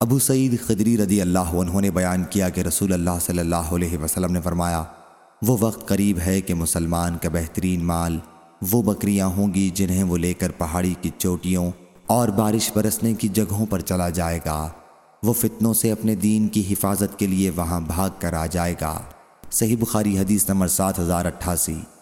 ابو سعید خدری رضی اللہ عنہ نے بیان کیا کہ رسول اللہ صلی اللہ علیہ وسلم نے فرمایا، وہ وقت قریب ہے کہ مسلمان کا بہترین مال وہ بکریاں ہوں گی جنہیں وہ لے کر پہاڑی کی چوٹیوں اور بارش برسنے کی جگہوں پر چلا جائے گا۔ وہ فتنوں سے اپنے دین کی حفاظت کے لیے وہاں بھاگ کر آ جائے گا۔ صحیح بخاری حدیث نمبر سات ہزار اٹھاسی۔